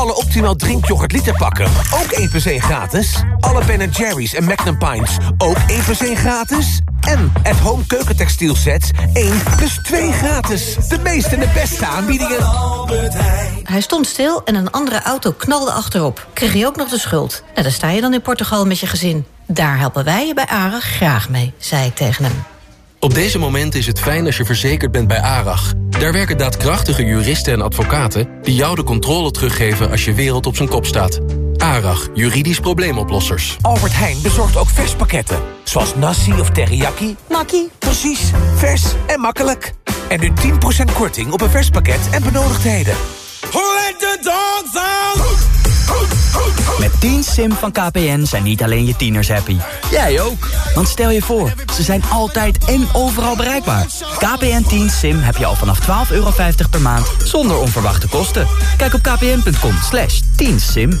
Alle optimaal drinkyoghurt literpakken, ook 1 plus 1 gratis. Alle Ben Jerry's en Magnum Pints, ook 1 plus 1 gratis. En at home keukentextiel sets 1 plus 2 gratis. De meeste en de beste aanbiedingen. Hij stond stil en een andere auto knalde achterop. Kreeg je ook nog de schuld. Nou, daar sta je dan in Portugal met je gezin. Daar helpen wij je bij ARAG graag mee, zei ik tegen hem. Op deze moment is het fijn als je verzekerd bent bij ARAG. Daar werken daadkrachtige juristen en advocaten... die jou de controle teruggeven als je wereld op zijn kop staat. ARAG, juridisch probleemoplossers. Albert Heijn bezorgt ook verspakketten. Zoals nasi of teriyaki. Naki, precies. Vers en makkelijk. En nu 10% korting op een verspakket en benodigdheden. Let the dogs out! Met 10 sim van KPN zijn niet alleen je tieners happy. Jij ook. Want stel je voor, ze zijn altijd en overal bereikbaar. KPN 10 sim heb je al vanaf 12,50 euro per maand zonder onverwachte kosten. Kijk op kpn.com slash 10 sim.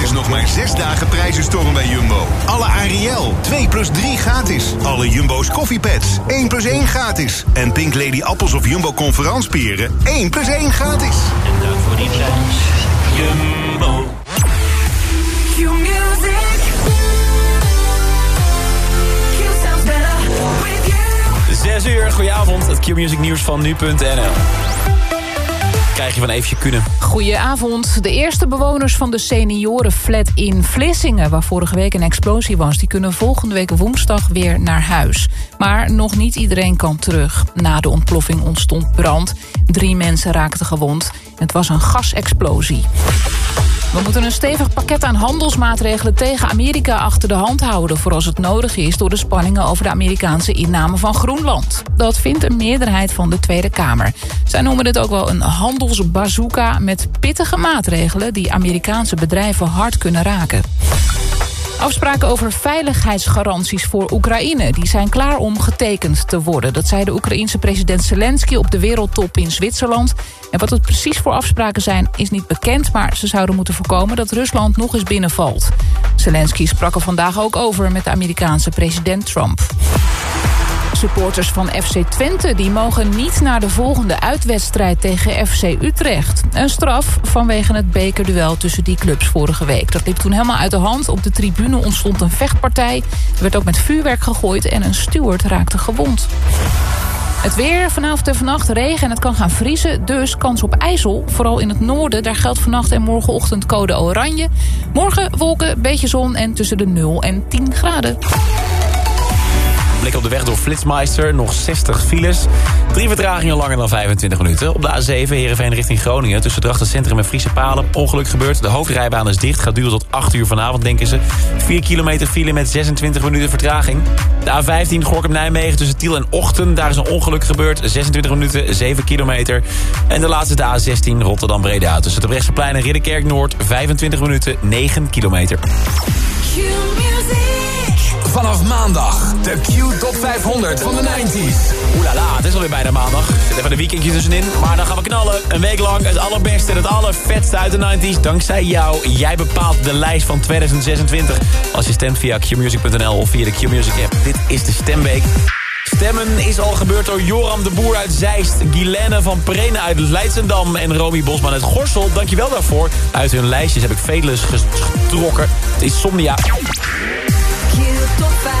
is nog maar zes dagen prijzenstorm bij Jumbo. Alle Ariel, 2 plus 3 gratis. Alle Jumbo's koffiepads, 1 plus 1 gratis. En Pink Lady appels of Jumbo conferanspieren, 1 plus 1 gratis. En dank voor die prijs. Jumbo. Q-music. Q sounds better with you. 6 uur, goedenavond. Het Q-music nieuws van nu.nl. Krijg van. Goedenavond. De eerste bewoners van de seniorenflat in Vlissingen... waar vorige week een explosie was... die kunnen volgende week woensdag weer naar huis. Maar nog niet iedereen kan terug. Na de ontploffing ontstond brand. Drie mensen raakten gewond. Het was een gasexplosie. We moeten een stevig pakket aan handelsmaatregelen tegen Amerika achter de hand houden... voor als het nodig is door de spanningen over de Amerikaanse inname van Groenland. Dat vindt een meerderheid van de Tweede Kamer. Zij noemen dit ook wel een handelsbazooka met pittige maatregelen... die Amerikaanse bedrijven hard kunnen raken. Afspraken over veiligheidsgaranties voor Oekraïne... die zijn klaar om getekend te worden. Dat zei de Oekraïense president Zelensky op de wereldtop in Zwitserland. En wat het precies voor afspraken zijn is niet bekend... maar ze zouden moeten voorkomen dat Rusland nog eens binnenvalt. Zelensky sprak er vandaag ook over met de Amerikaanse president Trump. Supporters van FC Twente die mogen niet naar de volgende uitwedstrijd tegen FC Utrecht. Een straf vanwege het bekerduel tussen die clubs vorige week. Dat liep toen helemaal uit de hand. Op de tribune ontstond een vechtpartij. Er werd ook met vuurwerk gegooid en een steward raakte gewond. Het weer, vanavond en vannacht regen en het kan gaan vriezen. Dus kans op ijzel, vooral in het noorden. Daar geldt vannacht en morgenochtend code oranje. Morgen wolken, beetje zon en tussen de 0 en 10 graden. Blik op de weg door Flitsmeister, nog 60 files. Drie vertragingen langer dan 25 minuten. Op de A7 Heerenveen richting Groningen. Tussen Drachten Centrum en Friese Palen. Ongeluk gebeurd. De hoofdrijbaan is dicht. Gaat duren tot 8 uur vanavond, denken ze. 4 kilometer file met 26 minuten vertraging. De A15 Gorkum-Nijmegen tussen Tiel en Ochten. Daar is een ongeluk gebeurd. 26 minuten, 7 kilometer. En de laatste de A16 Rotterdam-Breda. Tussen de Brechtseplein en Ridderkerk-Noord. 25 minuten, 9 kilometer. Vanaf maandag de Q Top 500 van de 90s. Oelala, het is alweer bijna maandag. Zit even een weekendje tussenin. Maar dan gaan we knallen. Een week lang het allerbeste en het allervetste uit de 90s. Dankzij jou. Jij bepaalt de lijst van 2026. Als je stemt via qmusic.nl of via de Qmusic app. Dit is de stemweek. Stemmen is al gebeurd door Joram de Boer uit Zeist... Guilaine van Prene uit Leidsendam en Romy Bosman uit Gorsel. Dankjewel daarvoor. Uit hun lijstjes heb ik vele getrokken. Het is Somnia. Top 500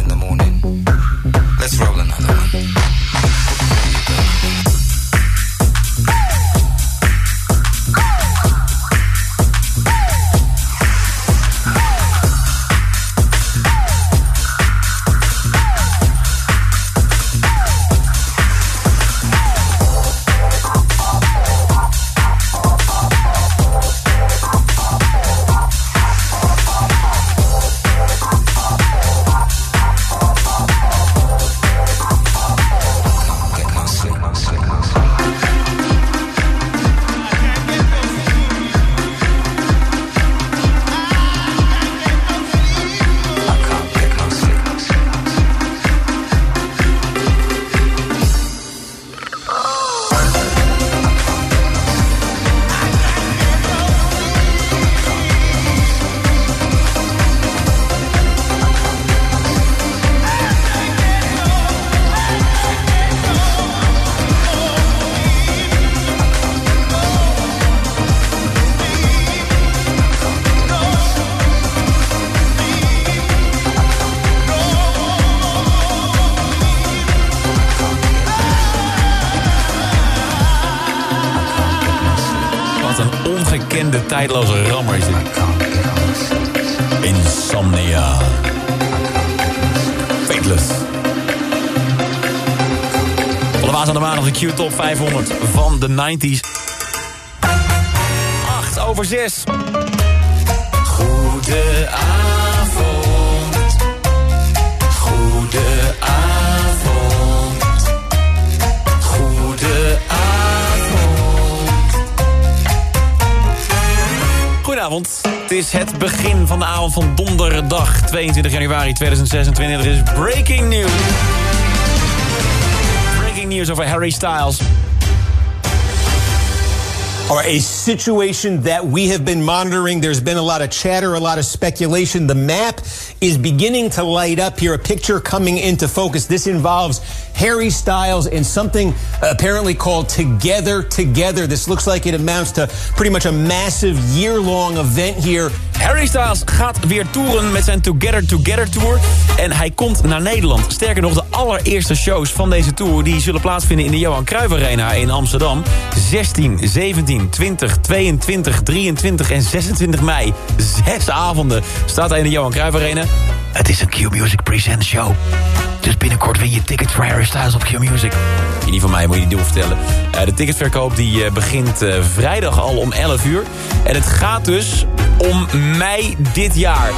in the morning. Maandag de Q-top 500 van de 90s. 8 over 6. Goedenavond. Goedenavond. Goedenavond. Goedenavond. Het is het begin van de avond van donderdag 22 januari 2026. Er is breaking news. News over Harry Styles. Or a situation that we have been monitoring. There's been a lot of chatter, a lot of speculation. The map is beginning to light up here. A picture coming into focus. This involves Harry Styles and something apparently called Together Together. This looks like it amounts to pretty much a massive year long event here. Harry Styles gaat weer toeren met zijn Together Together Tour. En hij komt naar Nederland. Sterker nog, de allereerste shows van deze tour... die zullen plaatsvinden in de Johan Cruijff Arena in Amsterdam. 16, 17, 20, 22, 23 en 26 mei. Zes avonden staat hij in de Johan Cruijff Arena. Het is een Q-Music Present Show. Dus binnenkort win je tickets voor Harry Styles op Q-Music. Niet van mij, moet je niet doen vertellen. Uh, de ticketverkoop die, uh, begint uh, vrijdag al om 11 uur. En het gaat dus om mei dit jaar.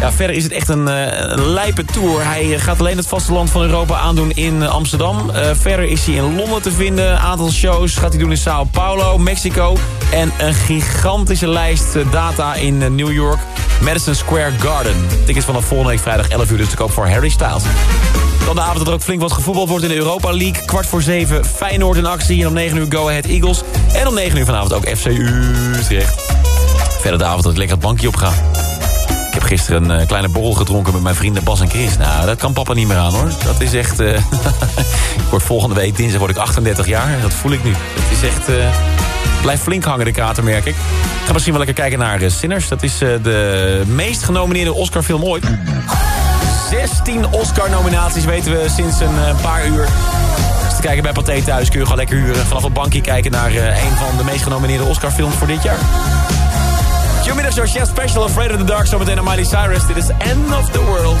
Ja, verder is het echt een, een lijpe tour. Hij gaat alleen het vasteland van Europa aandoen in Amsterdam. verder is hij in Londen te vinden. Een aantal shows gaat hij doen in Sao Paulo, Mexico. En een gigantische lijst data in New York. Madison Square Garden. Tickets vanaf volgende week vrijdag 11 uur dus te koop voor Harry Styles. Dan de avond dat er ook flink wat gevoetbald wordt in de Europa League. Kwart voor zeven Feyenoord in actie. En om 9 uur Go Ahead Eagles. En om 9 uur vanavond ook FC Utrecht. Verder de avond dat ik lekker het bankje op ga. Ik heb gisteren een uh, kleine borrel gedronken met mijn vrienden Bas en Chris. Nou, dat kan papa niet meer aan hoor. Dat is echt... Uh, ik word volgende week dinsdag word ik 38 jaar. Dat voel ik nu. Het is echt... Uh, blijft flink hangen de kater, merk ik. Ik ga misschien wel lekker kijken naar Sinners. Dat is de meest genomineerde Oscar-film ooit. 16 Oscar-nominaties weten we sinds een paar uur. Kijken bij Pathé thuis kun je gewoon lekker huren. Vanaf het bankje kijken naar een van de meest genomineerde Oscar-films voor dit jaar. Goedemiddag, Chef Special Afraid of the Dark. Zometeen naar Miley Cyrus. Dit is End of the World.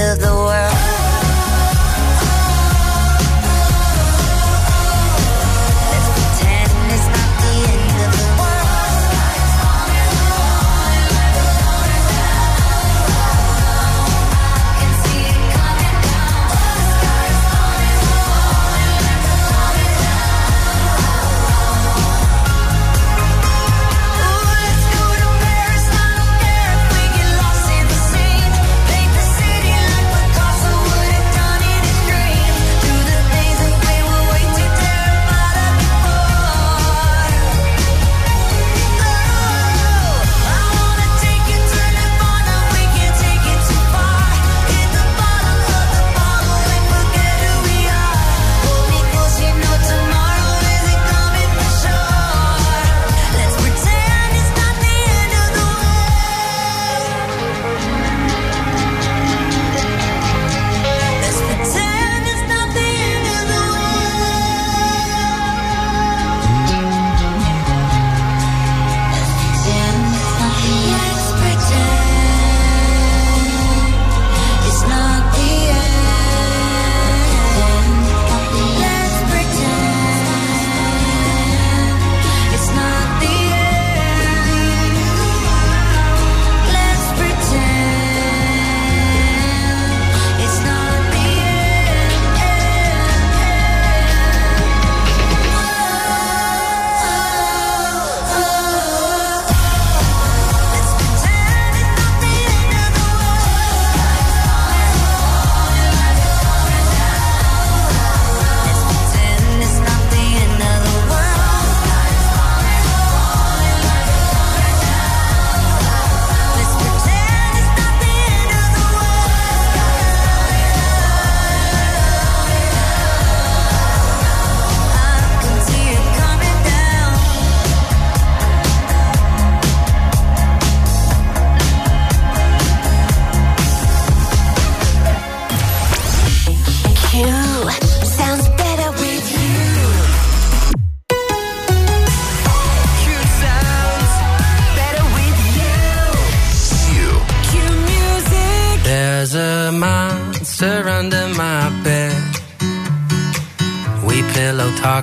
Of the world.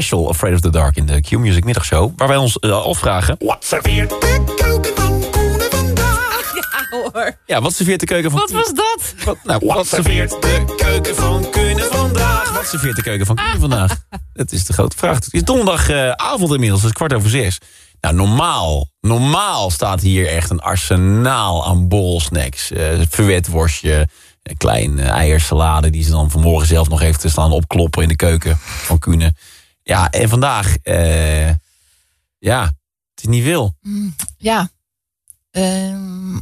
Special, Afraid of the Dark in de Q-Music middagshow. Waar wij ons eh, afvragen... Wat serveert de keuken van Koen vandaag? Ja hoor. Ja, wat serveert de keuken van... Wat was dat? Wat, nou, wat serveert de keuken van Kunnen vandaag? Wat serveert de keuken van Kunnen vandaag? Dat is de grote vraag. Het is donderdagavond inmiddels, het is kwart over zes. Nou, normaal, normaal staat hier echt een arsenaal aan bolsnacks. Uh, verwet worstje, een klein eh, eiersalade... die ze dan vanmorgen zelf nog heeft te staan opkloppen in de keuken van Kunen. Ja, en vandaag, eh, ja, het is niet veel. Mm, Ja. Ehm,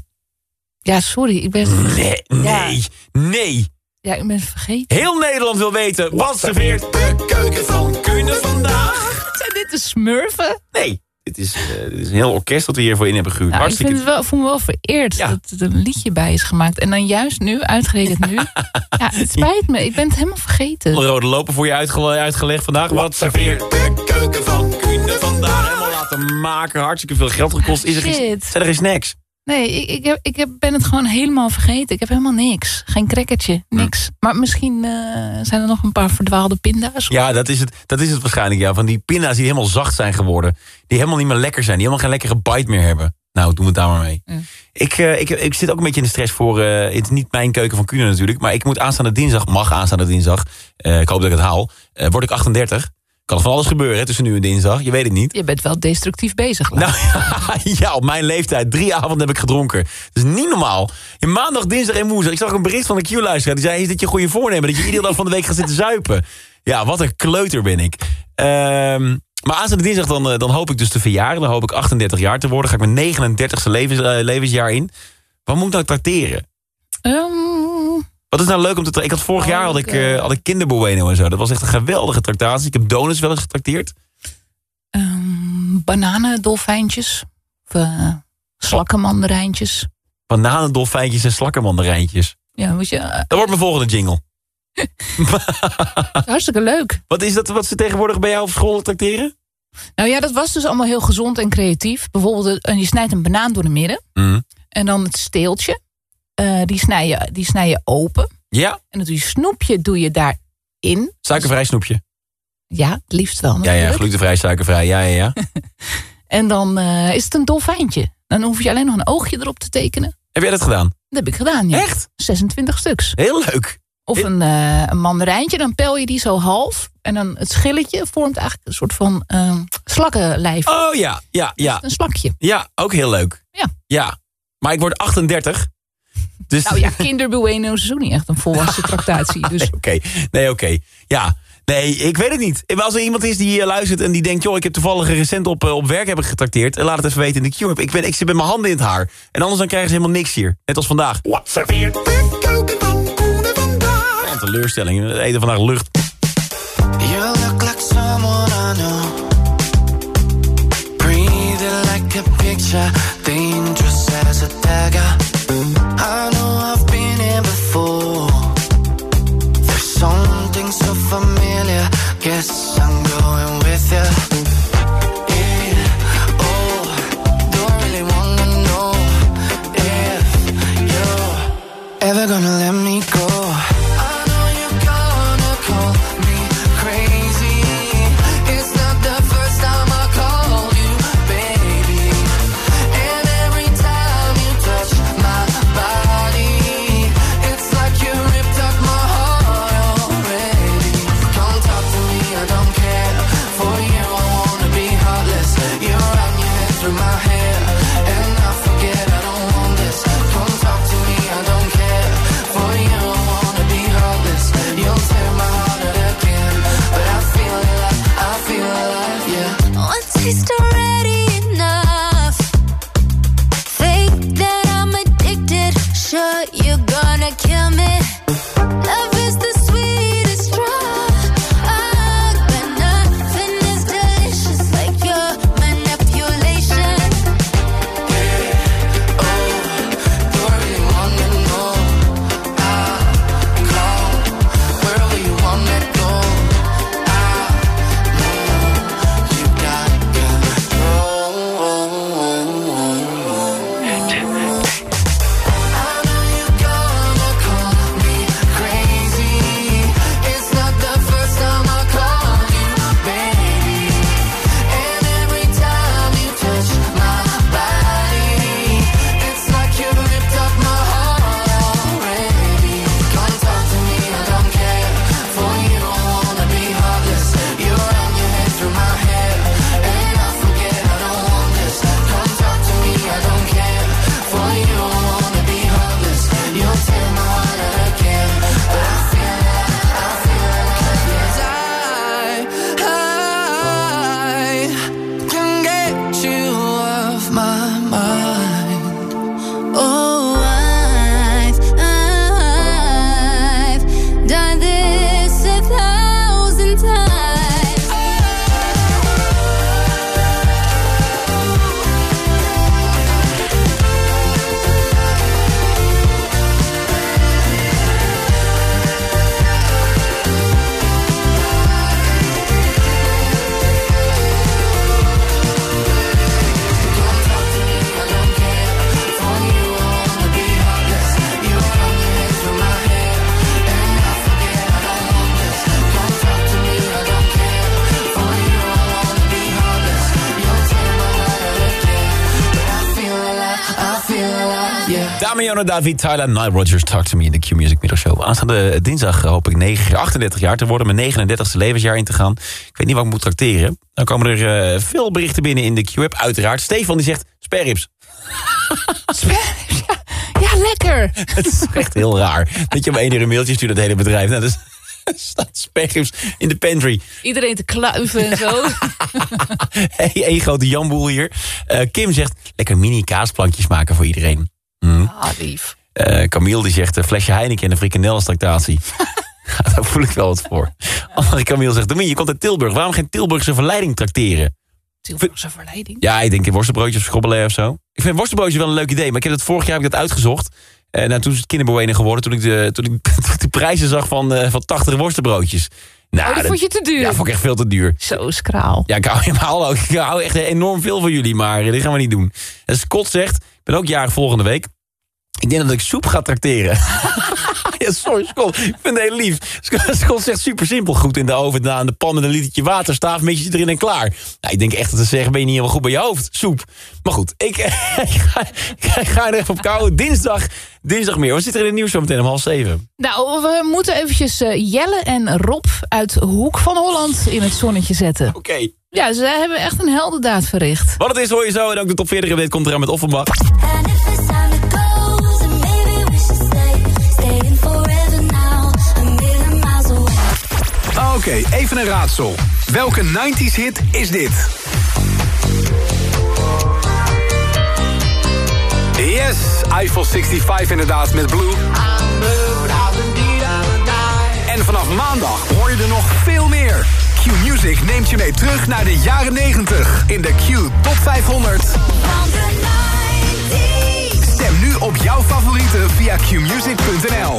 ja, sorry. Ik ben... Nee, nee, nee. Ja, ik ben vergeten. Heel Nederland wil weten, wat serveert de keuken van Kunen vandaag? Zijn dit de smurfen? Nee, dit is, eh, dit is een heel orkest dat we hiervoor in hebben gehuurd. Nou, ik Hartstikke vind het wel, voel me wel vereerd dat er een liedje bij is gemaakt. En dan juist nu, uitgerekend nu. ja, het spijt me. Ik ben het helemaal vergeten. Rode lopen voor je uitgele- uitgelegd vandaag. Wat serveert de keuken van Kunen vandaag? Helemaal laten maken, hartstikke veel geld gekost. Is er geen, zijn er geen snacks? Nee, ik, ik, heb, ik heb, ben het gewoon helemaal vergeten. Ik heb helemaal niks. Geen crackertje, niks. Maar misschien eh, zijn er nog een paar verdwaalde pinda's. Ja, dat is, het, dat is het waarschijnlijk. Ja. Van die pinda's die helemaal zacht zijn geworden. Die helemaal niet meer lekker zijn. Die helemaal geen lekkere bite meer hebben. Nou, doen we het daar maar mee. Ik, eh, ik, ik zit ook een beetje in de stress voor... eh, het is niet mijn keuken van Kunen natuurlijk. Maar ik moet aanstaande dinsdag, mag aanstaande dinsdag... ik hoop dat ik het haal. word ik 38. Kan van alles gebeuren hè, tussen nu en dinsdag. Je weet het niet. Je bent wel destructief bezig. Nou ja, op mijn leeftijd. Drie avonden heb ik gedronken. Dat is niet normaal. In maandag, dinsdag en woensdag. Ik zag een bericht van een Q-luisteraar. Die zei, is dit je goede voornemen? Dat je iedere dag van de week gaat zitten zuipen. Ja, wat een kleuter ben ik. Ehm, maar aanstaande dinsdag dan, eh, dan hoop ik dus te verjaren. Dan hoop ik 38 jaar te worden. Ga ik mijn 39ste levens, eh, levensjaar in. Wat moet ik nou tracteren? Ehm, Wat is nou leuk om te Ik had vorig Oh, jaar had ik, eh, had ik kinderbueno en zo. Dat was echt een geweldige tractatie. Ik heb donuts wel eens getrakteerd. Bananendolfijntjes. Of uh, slakkenmandarijntjes. Bananendolfijntjes en slakkermandarijntjes. Ja, weet je, eh, Dat wordt mijn volgende jingle. hartstikke leuk. Wat is dat wat ze tegenwoordig bij jou op school tracteren? Nou ja, dat was dus allemaal heel gezond en creatief. Bijvoorbeeld, je snijdt een banaan door de midden. Mhm. En dan het steeltje. Eh, die, snij je, die snij je open. Ja, En dan doe je snoepje doe je daarin. suikervrij snoepje. Ja, het liefst wel Ja, ja, glutenvrij, suikervrij. Ja, ja, ja. En dan eh, is het een dolfijntje. Dan hoef je alleen nog een oogje erop te tekenen. heb jij dat gedaan? Dat heb ik gedaan, ja. Echt? 26 stuks. Heel leuk. Of een, eh, een mandarijntje, dan pel je die zo half. En dan het schilletje vormt eigenlijk een soort van eh, slakkenlijf. Oh ja, ja, ja. Een slakje. Ja, ook heel leuk. Ja. Ja. Maar ik word 38. Dus... Nou ja, kinderbueno is ook niet echt een volwassen tractatie. Dus Nee, oké. Nee, oké. Ja. Nee, ik weet het niet. Als er iemand is die eh, luistert en die denkt... joh, ik heb toevallig recent op, eh, op werk heb ik getrakteerd... eh, laat het even weten in de Q-app. Ik, ben, ik zit met mijn handen in het haar. En anders dan krijgen ze helemaal niks hier. Net als vandaag. Wat serveert? De keuken van Koen en vandaag. Een teleurstelling. We eten vandaag lucht. You look like someone I know. Breathing like a picture, dangerous as a dagger. Damiano David, Tyler, Nile Rodgers, Talk to Me in de Q-Music Middelshow. Aanstaande dinsdag hoop ik 9, 38 jaar te worden, mijn 39ste levensjaar in te gaan. Ik weet niet wat ik moet tracteren. Dan komen er eh, veel berichten binnen in de Q-app, uiteraard. Stefan die zegt, sperrips. ja, lekker. Het is echt heel raar. Dat je op één uur een mailtje stuurt, dat hele bedrijf. Nou, dus staat sperrips in de pantry. Iedereen te kluiven en zo. Hey, één grote jamboel hier. Eh, Kim zegt, lekker mini kaasplankjes maken voor iedereen. Hm. Ah, lief. Eh Camille die zegt een flesje Heineken en een frikandellenstractatie. Daar voel ik wel wat voor. Andere Camille zegt, Domien, je komt uit Tilburg. Waarom geen Tilburgse verleiding trakteren? Tilburgse verleiding. Ja, ik denk in worstenbroodjes of schrobbelen of zo. Ik vind worstenbroodjes wel een leuk idee. Maar ik heb het vorig jaar heb ik dat uitgezocht. En nou, toen is het kinderbewening geworden. Toen ik de, toen ik de prijzen zag van, eh, van 80 worstenbroodjes. Nou, oh, dat vond je te duur? Ja, vond ik echt veel te duur. Zo skraal. Ja, ik hou, hallo, ik hou echt enorm veel van jullie. Maar eh, dit gaan we niet doen. En Scott zegt, ik ben ook jarig volgende week. Ik denk dat ik soep ga trakteren. ja, sorry, Scott. Ik vind het heel lief. Scott zegt super simpel. Goed in de oven, aan de pan met een litertje water. Staafmetje erin en klaar. Nou, ik denk echt dat ze zeggen, ben je niet helemaal goed bij je hoofd? Soep. Maar goed, ik, ik, ga, ik ga er even op kouwen. Dinsdag, dinsdag meer. Wat zit er in het nieuws zo meteen om half zeven? Nou, we moeten eventjes uh, Jelle en Rob uit Hoek van Holland in het zonnetje zetten. Oké. Okay. Ja, ze hebben echt een heldendaad verricht. Wat het is hoor je zo. En ook de top 40 weet komt eraan met Offenbach. Oké, even een raadsel. Welke 90s hit is dit? Yes, Eiffel 65 inderdaad met Blue. En vanaf maandag hoor je er nog veel meer. Q-Music neemt je mee terug naar de jaren 90 in de Q Top 500. Stem nu op jouw favorieten via qmusic.nl.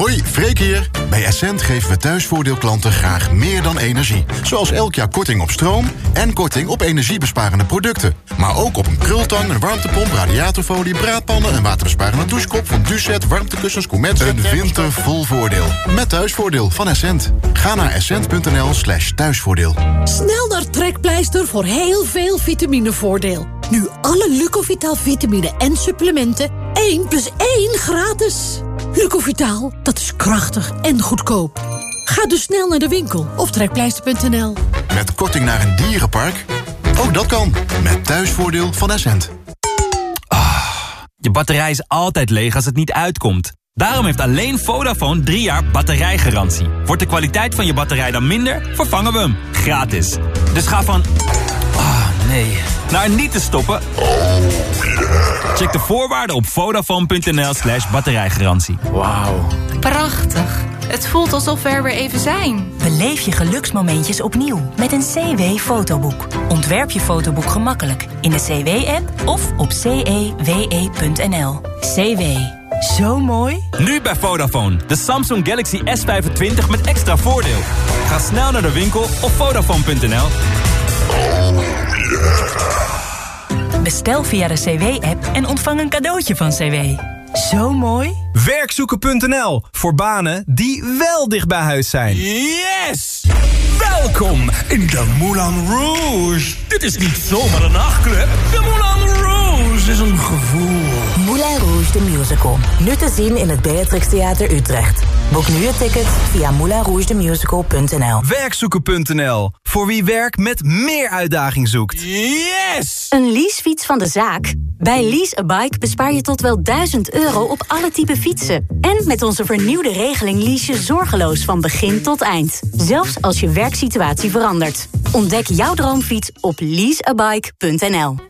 Hoi, Freek hier. Bij Essent geven we thuisvoordeelklanten graag meer dan energie. Zoals elk jaar korting op stroom en korting op energiebesparende producten. Maar ook op een krultang, een warmtepomp, radiatorfolie, braadpannen... een waterbesparende douchekop van Ducet, warmtekussens, Comet... Een winter vol voordeel. Met thuisvoordeel van Essent. Ga naar essent.nl slash thuisvoordeel. Snel naar Trekpleister voor heel veel vitaminevoordeel. Nu alle Lucovital vitamine en supplementen 1 plus 1 gratis. Lucovitaal, dat is krachtig en goedkoop. Ga dus snel naar de winkel of trekpleister.nl. Met korting naar een dierenpark? Ook dat kan. Met thuisvoordeel van Essent. Ah, je batterij is altijd leeg als het niet uitkomt. Daarom heeft alleen Vodafone 3 jaar batterijgarantie. Wordt de kwaliteit van je batterij dan minder, vervangen we hem. Gratis. Dus ga van... Ah, nee. Naar niet te stoppen... Check de voorwaarden op vodafone.nl slash batterijgarantie. Wauw. Prachtig. Het voelt alsof we er weer even zijn. Beleef je geluksmomentjes opnieuw met een CW-fotoboek. Ontwerp je fotoboek gemakkelijk in de CW-app of op cewe.nl. CW. Zo mooi. Nu bij Vodafone. De Samsung Galaxy S25 met extra voordeel. Ga snel naar de winkel of vodafone.nl. Bestel via de CW-app en ontvang een cadeautje van CW. Zo mooi. Werkzoeken.nl voor banen die wel dicht bij huis zijn. Yes! Welkom in de Moulin Rouge. Dit is niet zomaar een nachtclub. De Moulin Rouge is een gevoel. Moulin Rouge the Musical. Nu te zien in het Beatrix Theater Utrecht. Boek nu je ticket via moulinrougethemusical.nl Werkzoeken.nl voor wie werk met meer uitdaging zoekt. Yes! Een leasefiets van de zaak? Bij Lease a Bike bespaar je tot wel 1000 euro op alle type fietsen. En met onze vernieuwde regeling lease je zorgeloos van begin tot eind. Zelfs als je werksituatie verandert. Ontdek jouw droomfiets op leaseabike.nl.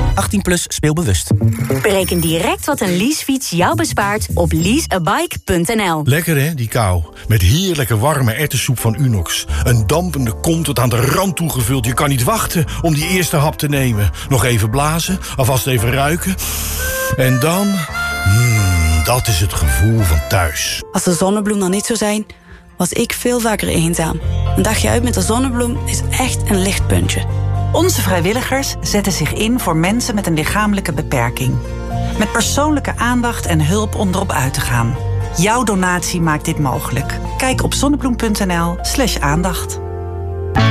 18 plus speelbewust. Bereken direct wat een leasefiets jou bespaart op leaseabike.nl. Lekker hè, die kou. Met heerlijke warme ertessoep van Unox. Een dampende kom tot aan de rand toegevuld. Je kan niet wachten om die eerste hap te nemen. Nog even blazen, alvast even ruiken. En dan... Mmm, dat is het gevoel van thuis. Als de zonnebloem dan niet zou zijn, was ik veel vaker eenzaam. Een dagje uit met de zonnebloem is echt een lichtpuntje. Onze vrijwilligers zetten zich in voor mensen met een lichamelijke beperking. Met persoonlijke aandacht en hulp om erop uit te gaan. Jouw donatie maakt dit mogelijk. Kijk op zonnebloem.nl slash aandacht.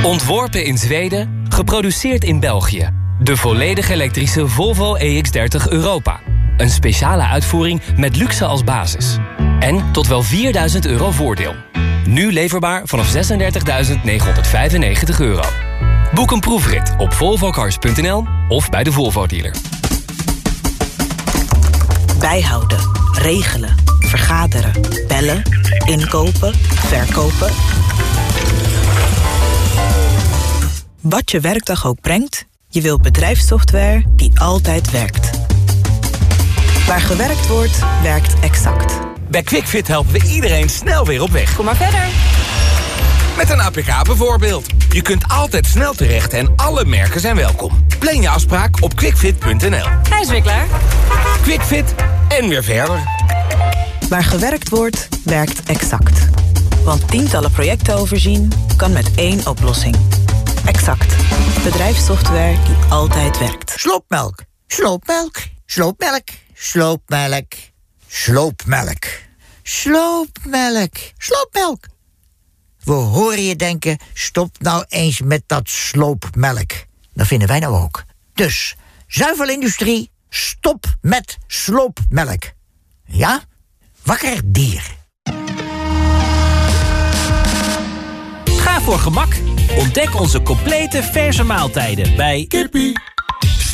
Ontworpen in Zweden, geproduceerd in België. De volledig elektrische Volvo EX30 Europa. Een speciale uitvoering met luxe als basis. En tot wel 4000 euro voordeel. Nu leverbaar vanaf 36.995 euro. Boek een proefrit op volvocars.nl of bij de Volvo dealer. Bijhouden, regelen, vergaderen, bellen, inkopen, verkopen. Wat je werkdag ook brengt, je wilt bedrijfssoftware die altijd werkt. Waar gewerkt wordt, werkt exact. Bij QuickFit helpen we iedereen snel weer op weg. Kom maar verder. Met een APK bijvoorbeeld. Je kunt altijd snel terecht en alle merken zijn welkom. Plan je afspraak op quickfit.nl. Hij is weer klaar. QuickFit en weer verder. Waar gewerkt wordt, werkt exact. Want tientallen projecten overzien kan met één oplossing. Exact. Bedrijfssoftware die altijd werkt. Sloopmelk, sloopmelk, sloopmelk, sloopmelk, sloopmelk, sloopmelk, sloopmelk. We horen je denken, stop nou eens met dat sloopmelk. Dat vinden wij nou ook. Dus, zuivelindustrie, stop met sloopmelk. Ja? Wakker dier. Ga voor gemak. Ontdek onze complete verse maaltijden bij Kippie.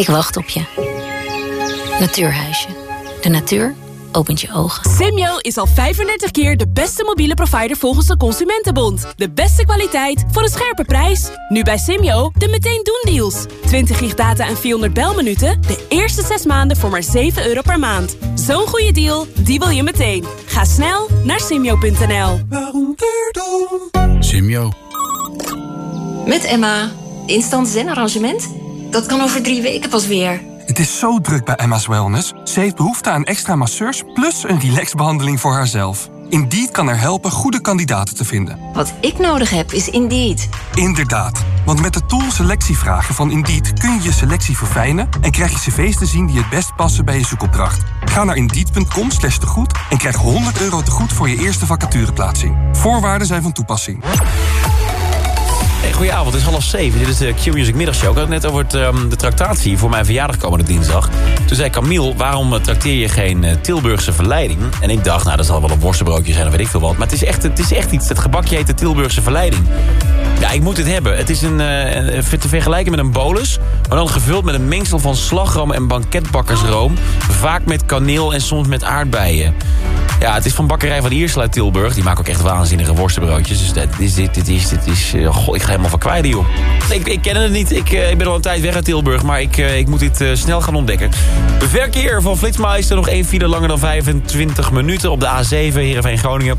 Ik wacht op je. Natuurhuisje. De natuur opent je ogen. Simyo is al 35 keer de beste mobiele provider volgens de Consumentenbond. De beste kwaliteit voor een scherpe prijs. Nu bij Simyo de meteen doen deals. 20 gig data en 400 belminuten. De eerste 6 maanden voor maar 7 euro per maand. Zo'n goede deal, die wil je meteen. Ga snel naar simyo.nl. Simyo. Met Emma. Instant zen-arrangement? Dat kan over drie weken pas weer. Het is zo druk bij Emma's Wellness. Ze heeft behoefte aan extra masseurs plus een relaxbehandeling voor haarzelf. Indeed kan er helpen goede kandidaten te vinden. Wat ik nodig heb is Indeed. Inderdaad, want met de tool selectievragen van Indeed kun je je selectie verfijnen en krijg je cv's te zien die het best passen bij je zoekopdracht. Ga naar indeed.com slash tegoed en krijg 100 euro tegoed voor je eerste vacatureplaatsing. Voorwaarden zijn van toepassing. Hey, goedenavond, het is half zeven. Dit is de Q-Music middagshow. Ik had het net over het, ehm, de tractatie voor mijn verjaardag komende dinsdag. Toen zei Camille, waarom trakteer je geen eh, Tilburgse verleiding? En ik dacht, nou, dat zal wel een worstenbroodje zijn of weet ik veel wat. Maar het is echt, het is echt iets. Het gebakje heet de Tilburgse verleiding. Ja, ik moet het hebben. Het is een, een- te vergelijken met een bolus. Maar dan gevuld met een mengsel van slagroom en banketbakkersroom. Vaak met kaneel en soms met aardbeien. Ja, het is van bakkerij van Iersel uit Tilburg. Die maken ook echt waanzinnige worstenbroodjes. Dus dit is, dit, dit is, dit is... goh, ik helemaal verkwijden, joh. Ik, ik ken het niet. Ik, eh, ik ben al een tijd weg uit Tilburg. Maar ik, eh, ik moet dit eh, snel gaan ontdekken. Verkeer van Flitsmeister. Nog één file langer dan 25 minuten op de A7 Heerenveen Groningen.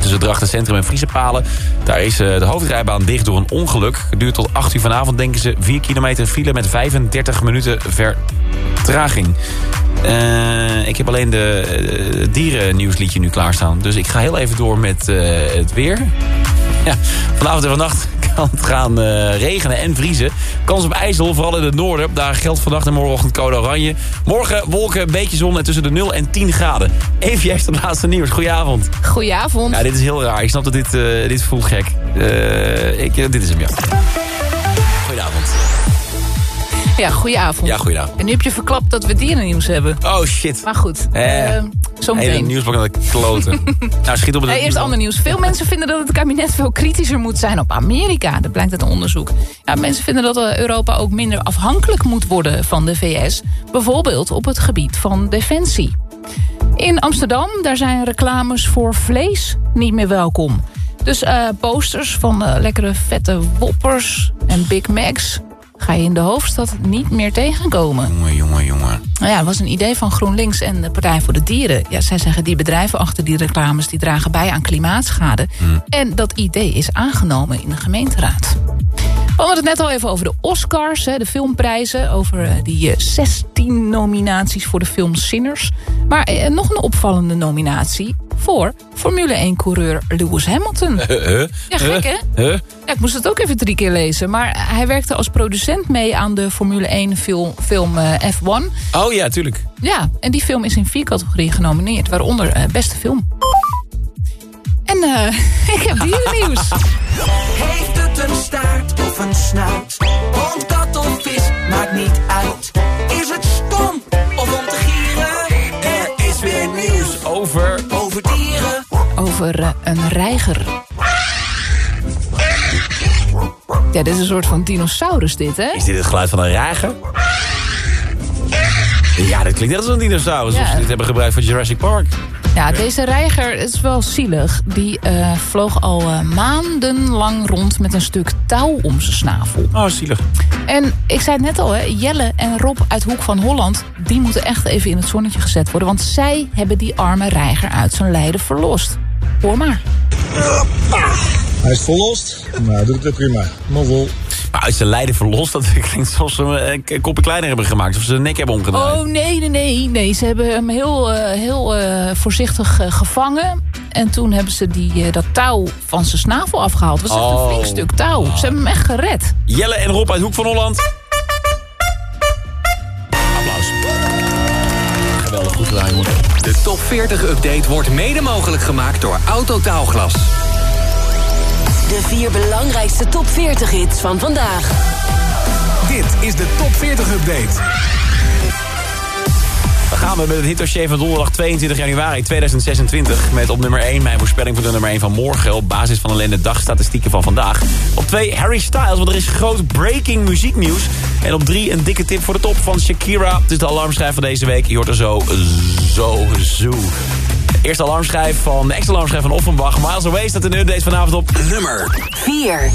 Tussen Drachten Centrum en Friesepalen. Daar is de hoofdrijbaan dicht door een ongeluk. Het duurt tot 8 uur vanavond, denken ze. 4 kilometer file met 35 minuten vertraging. Ik heb alleen de dierennieuwsliedje nu klaarstaan. Dus ik ga heel even door met het weer. Ja, vanavond en vannacht kan het gaan eh, regenen en vriezen. Kans op ijzel, vooral in het noorden. Daar geldt vannacht en morgenochtend code oranje. Morgen wolken, een beetje zon en tussen de 0 en 10 graden. Even juist het laatste nieuws. Goedenavond. Goedenavond. Ja, dit is heel raar. Ik snap dat dit, eh, dit voelt gek. Eh, ik, dit is hem, ja. Goedenavond. Ja, goedenavond. Ja, goedenavond. En nu heb je verklapt dat we dierennieuws hebben. Oh, shit. Maar goed, Eh, eh, zometeen. Hele nieuwsblok aan de kloten. nou, schiet op het Hey, eerst ander nieuws. Veel mensen vinden dat het kabinet veel kritischer moet zijn op Amerika. Dat blijkt uit een onderzoek. Ja, mensen vinden dat eh, Europa ook minder afhankelijk moet worden van de VS. Bijvoorbeeld op het gebied van defensie. In Amsterdam, daar zijn reclames voor vlees niet meer welkom. Dus eh, posters van lekkere vette woppers en Big Macs... ga je in de hoofdstad niet meer tegenkomen. Jongen, jongen, jongen. Nou ja, dat was een idee van GroenLinks en de Partij voor de Dieren. Ja, zij zeggen die bedrijven achter die reclames... die dragen bij aan klimaatschade. En dat idee is aangenomen in de gemeenteraad. We hadden het net al even over de Oscars, de filmprijzen. Over eh, die eh, 16 nominaties voor de film Sinners. Maar eh, nog een opvallende nominatie voor Formule 1-coureur Lewis Hamilton. Ja, gek hè? Ja, ik moest het ook even drie keer lezen. Maar hij werkte als producent mee aan de Formule 1 film, film eh, F1. Oh ja, tuurlijk. Ja, en die film is in vier categorieën genomineerd. Waaronder eh, beste film. En eh, ik heb dierennieuws. Heeft het een staart of een snuit? Over eh, een reiger. Ja, dit is een soort van dinosaurus dit, hè? Is dit het geluid van een reiger? Ja, dat klinkt net als een dinosaurus. Ja. Of ze dit hebben gebruikt voor Jurassic Park. Ja, deze reiger is wel zielig. Die eh, vloog al eh, maandenlang rond met een stuk touw om zijn snavel. Oh, zielig. En ik zei het net al, hè, Jelle en Rob uit Hoek van Holland... die moeten echt even in het zonnetje gezet worden... want zij hebben die arme reiger uit zijn lijden verlost. Hoor maar. Hij is verlost, maar hij doet het prima. Maar vol. Maar uit zijn lijden verlost, dat klinkt alsof ze hem een koppen kleiner hebben gemaakt. Of ze zijn nek hebben omgedraaid. Oh, nee, nee, nee. nee. Ze hebben hem heel, eh, heel eh, voorzichtig eh, gevangen. En toen hebben ze die, eh, dat touw van zijn snavel afgehaald. Het was echt een Oh. flink stuk touw. Ze hebben hem echt gered. Jelle en Rob uit Hoek van Holland. Top 40 update wordt mede mogelijk gemaakt door Autotaalglas. De vier belangrijkste top 40 hits van vandaag. Dit is de top 40 update. Gaan we met het hitdossier van donderdag 22 januari 2026. Met op nummer 1 mijn voorspelling voor de nummer 1 van morgen... op basis van alleen de dagstatistieken van vandaag. Op 2 Harry Styles, want er is groot breaking muzieknieuws. En op 3 een dikke tip voor de top van Shakira. Het is de alarmschrijf van deze week. Je hoort er zo, zo, zo. Eerste alarmschrijf van, de extra alarmschrijf van Offenbach. Miles Away staat in de update vanavond op nummer 4.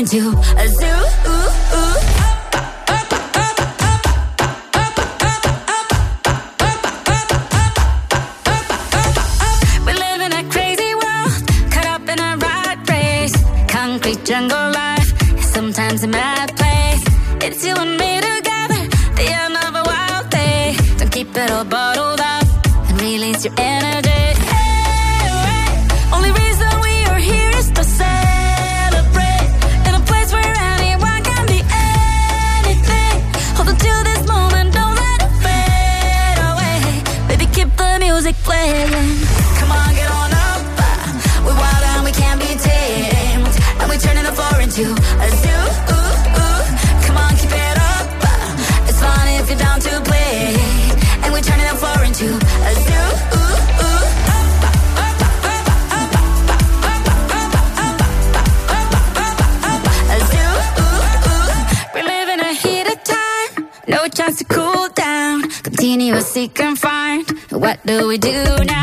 Into chance to cool down. Continuously confined. What do we do now?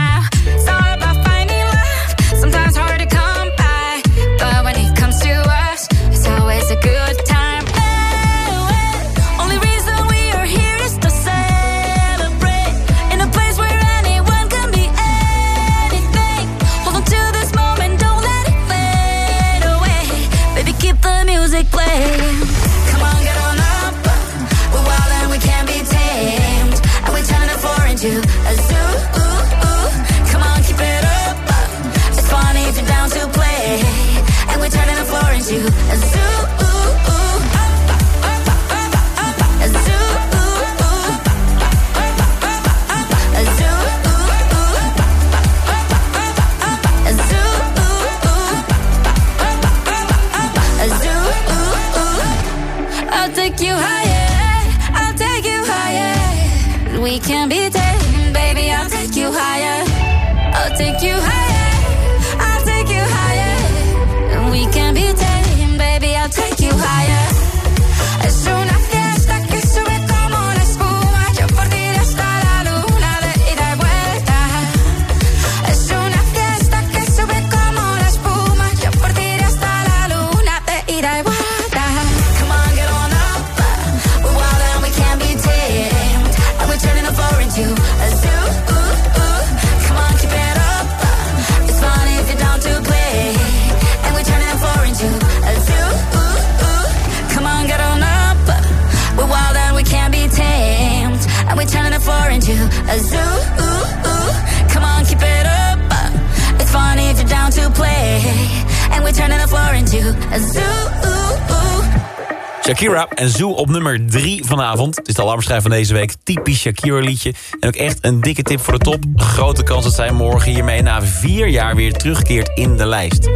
Shakira en Zoo op nummer 3 vanavond. Het is de alarmschrijf van deze week. Typisch Shakira liedje. En ook echt een dikke tip voor de top. Grote kans dat zij morgen hiermee na vier jaar weer terugkeert in de lijst.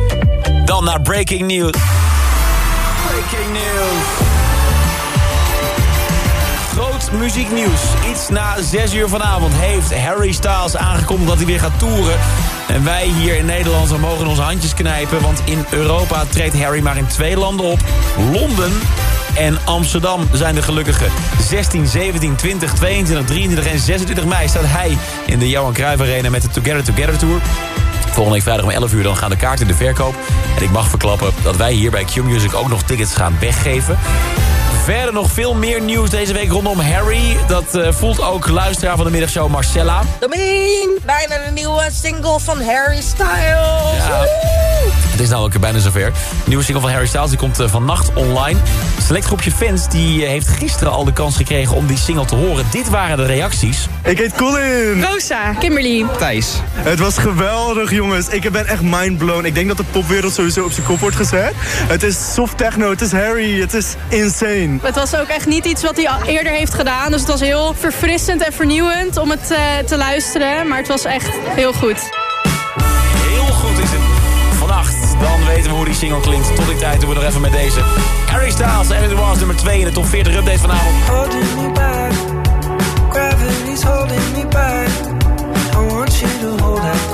Dan naar Breaking News. Breaking News. Groot muzieknieuws. Iets na 6 uur vanavond heeft Harry Styles aangekondigd dat hij weer gaat toeren. En wij hier in Nederland mogen onze handjes knijpen. Want in Europa treedt Harry maar in twee landen op. Londen en Amsterdam zijn de gelukkige. 16, 17, 20, 22, 23 en 26 mei staat hij in de Johan Cruijff Arena met de Together Together Tour. Volgende week vrijdag om 11 uur dan gaan de kaarten in de verkoop. En ik mag verklappen dat wij hier bij Q-Music ook nog tickets gaan weggeven. Verder nog veel meer nieuws deze week rondom Harry. Dat eh, voelt ook luisteraar van de middagshow Marcella. Domien, bijna de nieuwe single van Harry Styles. Ja. Het is namelijk bijna zover. De nieuwe single van Harry Styles die komt eh, vannacht online. Een select groepje fans die eh, heeft gisteren al de kans gekregen om die single te horen. Dit waren de reacties. Ik heet Colin. Rosa. Kimberly. Thijs. Het was geweldig, jongens. Ik ben echt mindblown. Ik denk dat de popwereld sowieso op zijn kop wordt gezet. Het is soft techno, het is Harry, het is insane. Het was ook echt niet iets wat hij al eerder heeft gedaan. Dus het was heel verfrissend en vernieuwend om het eh, te luisteren. Maar het was echt heel goed. Heel goed is het. Vannacht, dan weten we hoe die single klinkt. Tot die tijd doen we nog even met deze. Harry Styles, en het was nummer 2 in de top 40 update vanavond. Holding me back, gravity's holding me back. I want you to hold out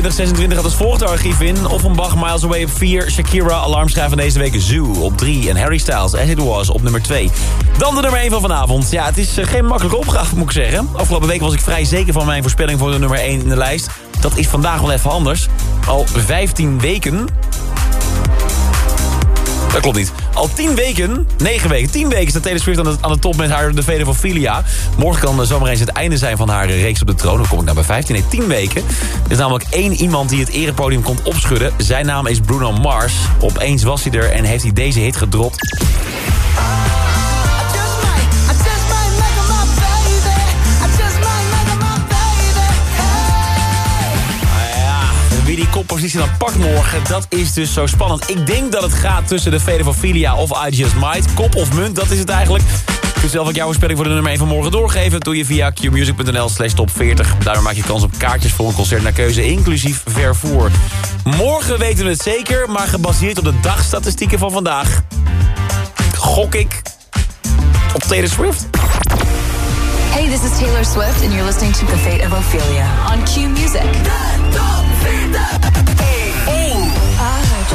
22, 21, 26 gaat het volgende archief in. Offenbach, Miles Away op 4. Shakira, alarmschrijf van deze week Zoo op 3. En Harry Styles, As It Was op nummer 2. Dan de nummer 1 van vanavond. Ja, het is eh, geen makkelijke opgave, moet ik zeggen. Afgelopen week was ik vrij zeker van mijn voorspelling voor de nummer 1 in de lijst. Dat is vandaag wel even anders. Al 15 weken dat klopt niet. Al 10 weken, 9 weken, 10 weken staat Taylor Swift aan de, aan de top met haar De Vede van Filia. Morgen kan zomaar eens het einde zijn van haar eh, reeks op de troon. Dan kom ik nou bij 15, nee 10 weken. Er is namelijk één iemand die het erepodium komt opschudden. Zijn naam is Bruno Mars. Opeens was hij er en heeft hij deze hit gedropt. Koppositie dan pakt morgen, dat is dus zo spannend. Ik denk dat het gaat tussen de Vede van Filia of I Might. Kop of munt, dat is het eigenlijk. Kunt zelf ook jouw voorspelling voor de nummer 1 van morgen doorgeven. Doe je via qmusic.nl slash top 40. Daardoor maak je kans op kaartjes voor een concert naar keuze, inclusief vervoer. Morgen weten we het zeker, maar gebaseerd op de dagstatistieken van vandaag... gok ik op Taylor Swift. Hey, this is Taylor Swift, and you're listening to The Fate of Ophelia on Q Music. I heard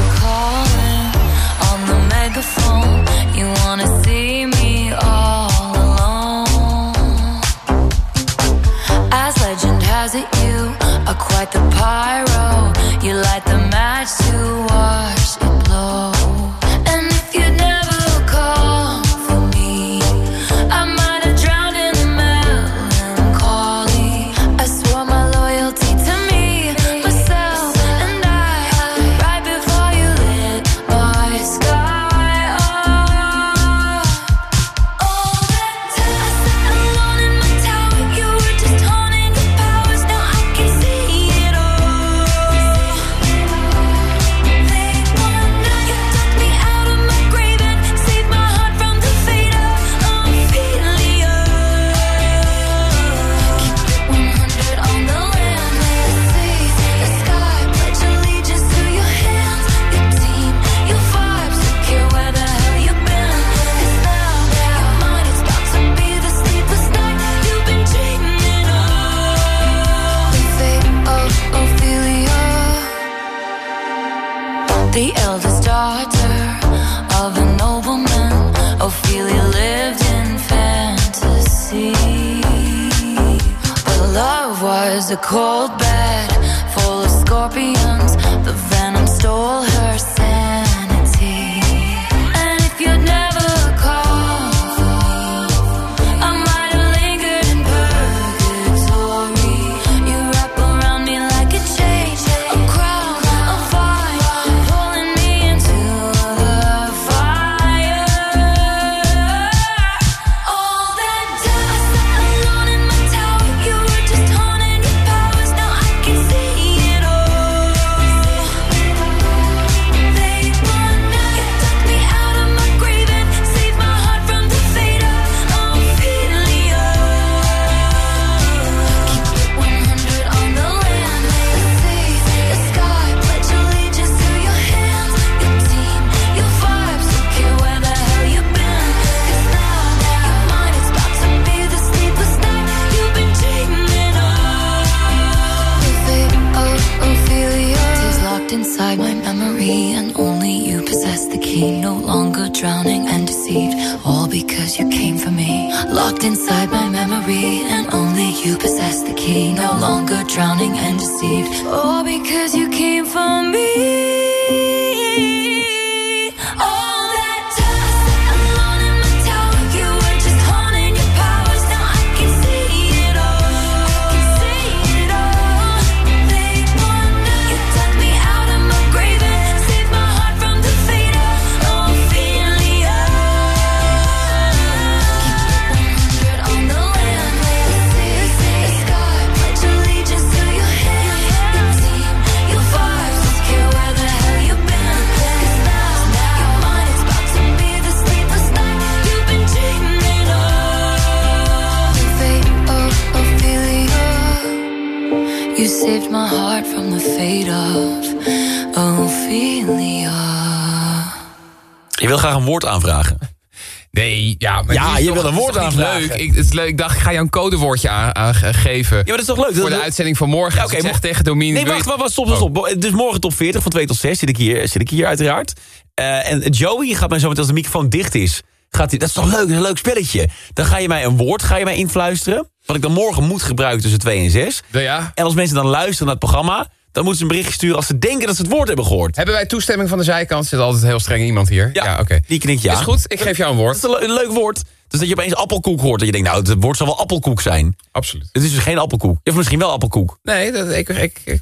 deceived. Oh. Je toch- wil een woord aanvragen. Leuk. Ik, het is leuk. Ik dacht, ik ga jou een codewoordje aan- aangeven. Ja, maar dat is toch leuk? Voor de uitzending van morgen. Ja, ik zeg tegen Domien... Nee, wacht, wacht, wacht, stop, stop, stop. Dus morgen top 40 van 2 tot 6 zit ik hier, zit ik hier uiteraard. Eh, en Joey gaat mij zo meteen als de microfoon dicht is... Gaat hij, dat is toch leuk, dat is een leuk spelletje. Dan ga je mij een woord ga je mij influisteren... wat ik dan morgen moet gebruiken tussen 2 en 6. Ja. En als mensen dan luisteren naar het programma... dan moeten ze een berichtje sturen als ze denken dat ze het woord hebben gehoord. Hebben wij toestemming van de zijkant? Zit altijd heel streng iemand hier. Ja, oké. Die knikt ja. Is goed, ik geef jou een woord. Dat is een, le- een leuk woord. Dus dat je opeens appelkoek hoort. Dat je denkt, nou, het woord zal wel appelkoek zijn. Absoluut. Het is dus geen appelkoek. Of misschien wel appelkoek. Nee, dat, ik, ik, ik,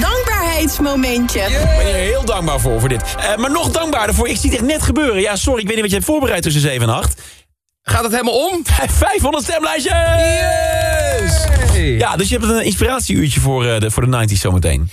Dankbaarheidsmomentje. Ik ben hier heel dankbaar voor, voor dit. Eh, maar nog dankbaarder voor, ik zie het echt net gebeuren. Ja, sorry, ik weet niet wat je hebt voorbereid tussen 7 en 8. Gaat het helemaal om? 500 stemlijstjes! Ja, dus je hebt een inspiratieuurtje voor, eh, de, voor de 90s zometeen.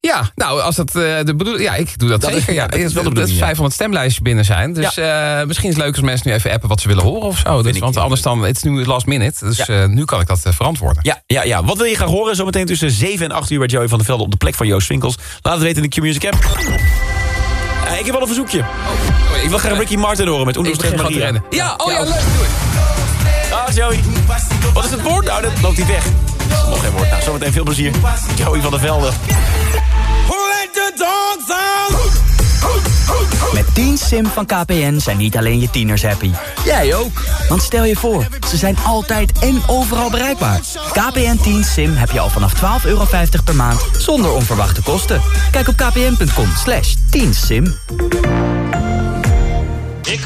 Ja, nou, als dat eh, de bedoeling... Ja, ik doe dat, Dat is- zeker. ja, Ja, dat is wel de dat bedoeling, ja. 500 stemlijstjes binnen zijn. Dus eh, misschien is het leuk als mensen nu even appen wat ze willen horen of zo. Dus, want anders dan... Het is nu last minute. Dus nu kan ik dat verantwoorden. Ja, ja, ja. Wat wil je graag horen? Zometeen tussen 7 en 8 uur bij Joey van der Velde op de plek van Joost Winkels. Laat het weten in de Q-Music app. Eh, ik heb wel een verzoekje. ik wil graag Ricky Martin horen met Maria. rennen. Ja, oh ja, leuk. Doe het. Ah, Joey. Wat is het woord? Nou, dat loopt hij weg. Nog geen woord. Nou, zometeen veel plezier. Joey van der Velde. Met 10 Sim van KPN zijn niet alleen je tieners happy. Jij ook. Want stel je voor, ze zijn altijd en overal bereikbaar. KPN 10 Sim heb je al vanaf 12,50 euro per maand zonder onverwachte kosten. Kijk op kpn.com slash 10 sim.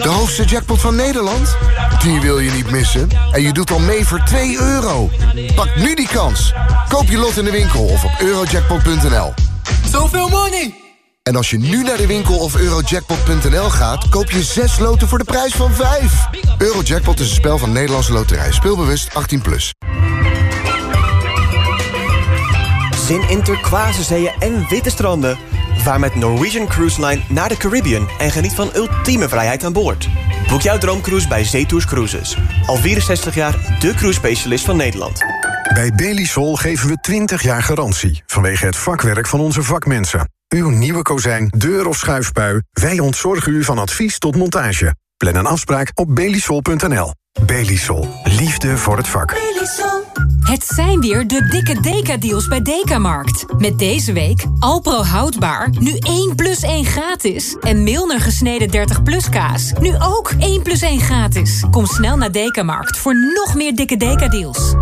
De hoogste jackpot van Nederland? Die wil je niet missen. En je doet al mee voor 2 euro. Pak nu die kans. Koop je lot in de winkel of op eurojackpot.nl. Zoveel money! En als je nu naar de winkel of eurojackpot.nl gaat... koop je 6 loten voor de prijs van 5. Eurojackpot is een spel van Nederlandse Loterij. Speelbewust 18+. Plus. Zin in turquoise zeeën en witte stranden. Vaar met Norwegian Cruise Line naar de Caribbean en geniet van ultieme vrijheid aan boord. Boek jouw droomcruise bij Zetours Cruises. Al 64 jaar de cruise specialist van Nederland. Bij Belisol geven we 20 jaar garantie vanwege het vakwerk van onze vakmensen. Uw nieuwe kozijn, deur of schuifpui, wij ontzorgen u van advies tot montage. Plan een afspraak op belisol.nl. Belisol, liefde voor het vak. Het zijn weer de dikke Deka-deals bij Dekamarkt. Met deze week Alpro houdbaar, nu 1 plus 1 gratis. En Milner gesneden 30 plus kaas, nu ook 1 plus 1 gratis. Kom snel naar Dekamarkt voor nog meer dikke Deka-deals.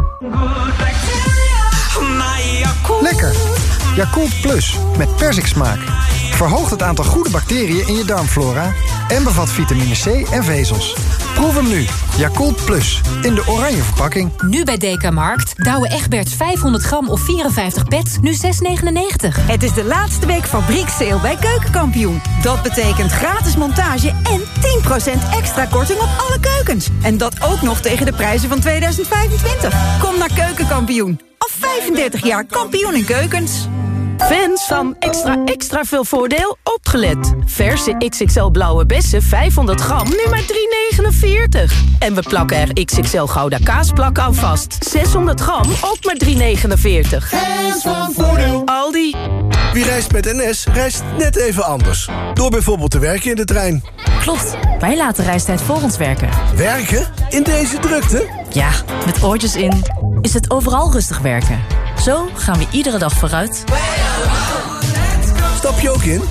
Lekker. Yakult Plus met persiksmaak. Verhoogt het aantal goede bacteriën in je darmflora... en bevat vitamine C en vezels. Proef hem nu. Yakult Plus. In de oranje verpakking. Nu bij Dekamarkt. Douwe Egberts 500 gram of 54 pet, nu 6,99. Het is de laatste week fabrieksteel bij Keukenkampioen. Dat betekent gratis montage en 10% extra korting op alle keukens. En dat ook nog tegen de prijzen van 2025. Kom naar Keukenkampioen. Al 35 jaar kampioen in keukens. Fans van extra extra veel voordeel opgelet. Verse XXL blauwe bessen 500 gram, nu maar 3,49. En we plakken er XXL gouda kaasplak aan vast. 600 gram, ook maar 3,49. Fans van voordeel. Aldi. Wie reist met NS, reist net even anders. Door bijvoorbeeld te werken in de trein. Klopt, wij laten reistijd voor ons werken. Werken? In deze drukte? Ja, met oortjes in is het overal rustig werken. Zo gaan we iedere dag vooruit. Stap je ook in?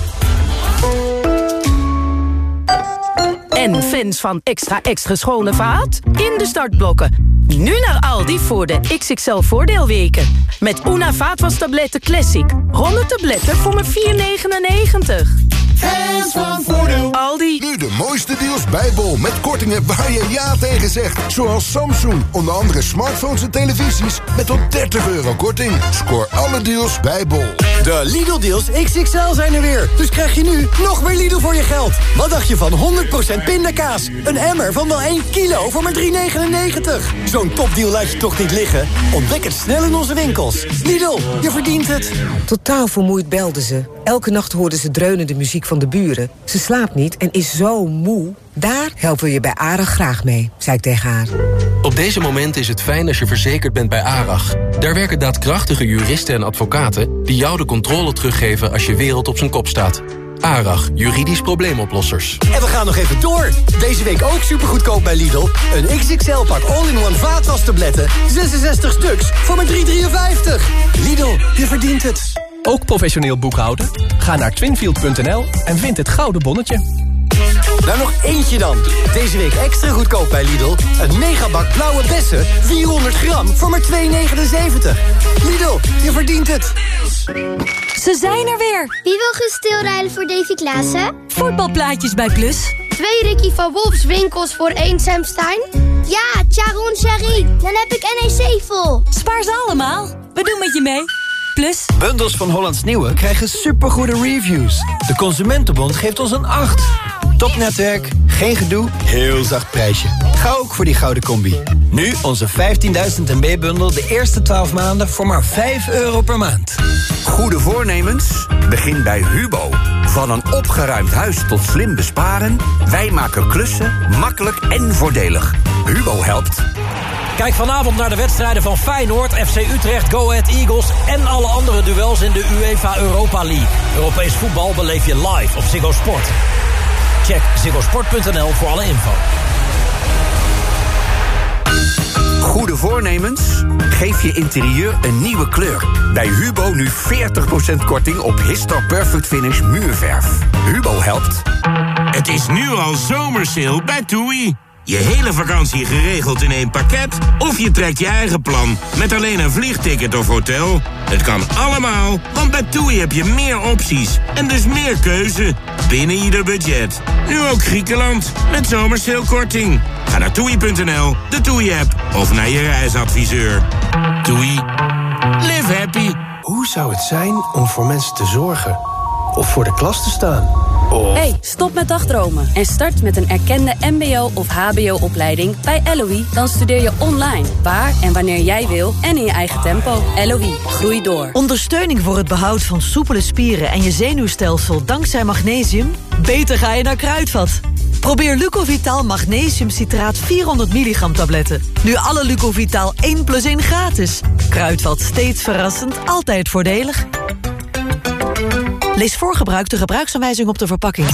En fans van extra extra schone vaat? In de startblokken. Nu naar Aldi voor de XXL voordeelweken. Met Una vaatwastabletten Classic. 100 tabletten voor maar 4,99. Fans van Voordeel. Aldi. Nu de mooiste deals bij Bol. Met kortingen waar je ja tegen zegt. Zoals Samsung. Onder andere smartphones en televisies. Met tot 30 euro korting. Scoor alle deals bij Bol. De Lidl-deals XXL zijn er weer. Dus krijg je nu nog meer Lidl voor je geld. Wat dacht je van 100% pindakaas? Een emmer van wel 1 kilo voor maar 3,99. Zo'n topdeal laat je toch niet liggen? Ontdek het snel in onze winkels. Lidl, je verdient het. Totaal vermoeid belde ze. Elke nacht hoorde ze dreunende muziek van de buren. Ze slaapt niet en is zo moe. Daar helpen we je bij ARAG graag mee, zei ik tegen haar. Op deze moment is het fijn als je verzekerd bent bij ARAG. Daar werken daadkrachtige juristen en advocaten... die jou de controle teruggeven als je wereld op zijn kop staat. ARAG, juridisch probleemoplossers. En we gaan nog even door. Deze week ook supergoedkoop bij Lidl. Een XXL-pak all-in-one vaatwastabletten. 66 stuks voor maar 3,53. Lidl, je verdient het. Ook professioneel boekhouden? Ga naar twinfield.nl en vind het gouden bonnetje. Nou, nog eentje dan. Deze week extra goedkoop bij Lidl. Een megabak blauwe bessen, 400 gram, voor maar 2,79. Lidl, je verdient het. Ze zijn er weer. Wie wil gestilrijden voor Davy Klaassen? Voetbalplaatjes bij Plus. Twee Ricky van Wolfs winkels voor één Sam Stein? Ja, Charon Sherry. Dan heb ik NEC vol. Spaar ze allemaal. We doen met je mee. Plus... Bundels van Hollands Nieuwe krijgen supergoede reviews. De Consumentenbond geeft ons een 8. Topnetwerk, geen gedoe, heel zacht prijsje. Ga ook voor die gouden combi. Nu onze 15.000 MB-bundel de eerste 12 maanden voor maar 5 euro per maand. Goede voornemens? Begin bij Hubo. Van een opgeruimd huis tot slim besparen... wij maken klussen makkelijk en voordelig. Hubo helpt. Kijk vanavond naar de wedstrijden van Feyenoord, FC Utrecht, Go Ahead Eagles... en alle andere duels in de UEFA Europa League. Europees voetbal beleef je live op Ziggo Sport. Check ziggosport.nl voor alle info. Goede voornemens? Geef je interieur een nieuwe kleur. Bij Hubo nu 40% korting op Histor Perfect Finish muurverf. Hubo helpt. Het is nu al zomersale bij TUI. Je hele vakantie geregeld in één pakket? Of je trekt je eigen plan met alleen een vliegticket of hotel? Het kan allemaal, want bij TUI heb je meer opties en dus meer keuze binnen ieder budget. Nu ook Griekenland met zomersheelkorting. Ga naar toei.nl, de TUI-app of naar je reisadviseur. TUI. Live happy. Hoe zou het zijn om voor mensen te zorgen? Of voor de klas te staan? Of... Hey, stop met dagdromen en start met een erkende mbo- of hbo-opleiding bij LOE. Dan studeer je online, waar en wanneer jij wil en in je eigen tempo. LOE, groei door. Ondersteuning voor het behoud van soepele spieren en je zenuwstelsel dankzij magnesium? Beter ga je naar Kruidvat. Probeer Lucovital Magnesium Citraat 400 milligram tabletten. Nu alle Lucovital 1 plus 1 gratis. Kruidvat, steeds verrassend, altijd voordelig. Lees voor gebruik de gebruiksaanwijzing op de verpakking.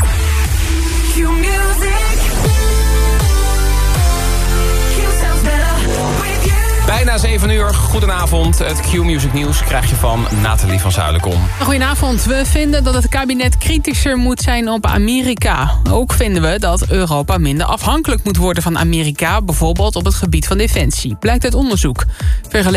Bijna 7 uur, goedenavond. Het Q-Music Nieuws krijg je van Nathalie van Zuilenkom. Goedenavond. We vinden dat het kabinet kritischer moet zijn op Amerika. Ook vinden we dat Europa minder afhankelijk moet worden van Amerika... bijvoorbeeld op het gebied van defensie, blijkt uit onderzoek. Vergeleken